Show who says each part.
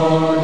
Speaker 1: Lord.